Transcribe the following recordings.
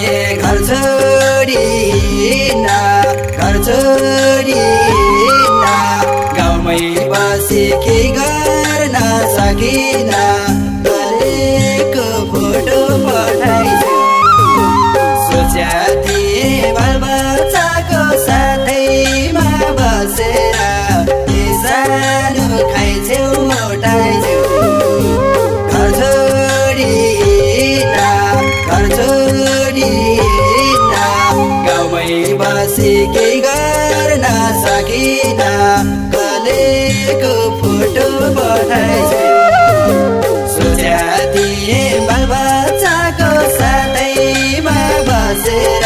घर छोडिन घर केही गर्न सकिन कलेजको फोटो पठाइदियो सोच्या थिएँ बालबच्चाको साथैमा बसेर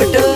விட்டு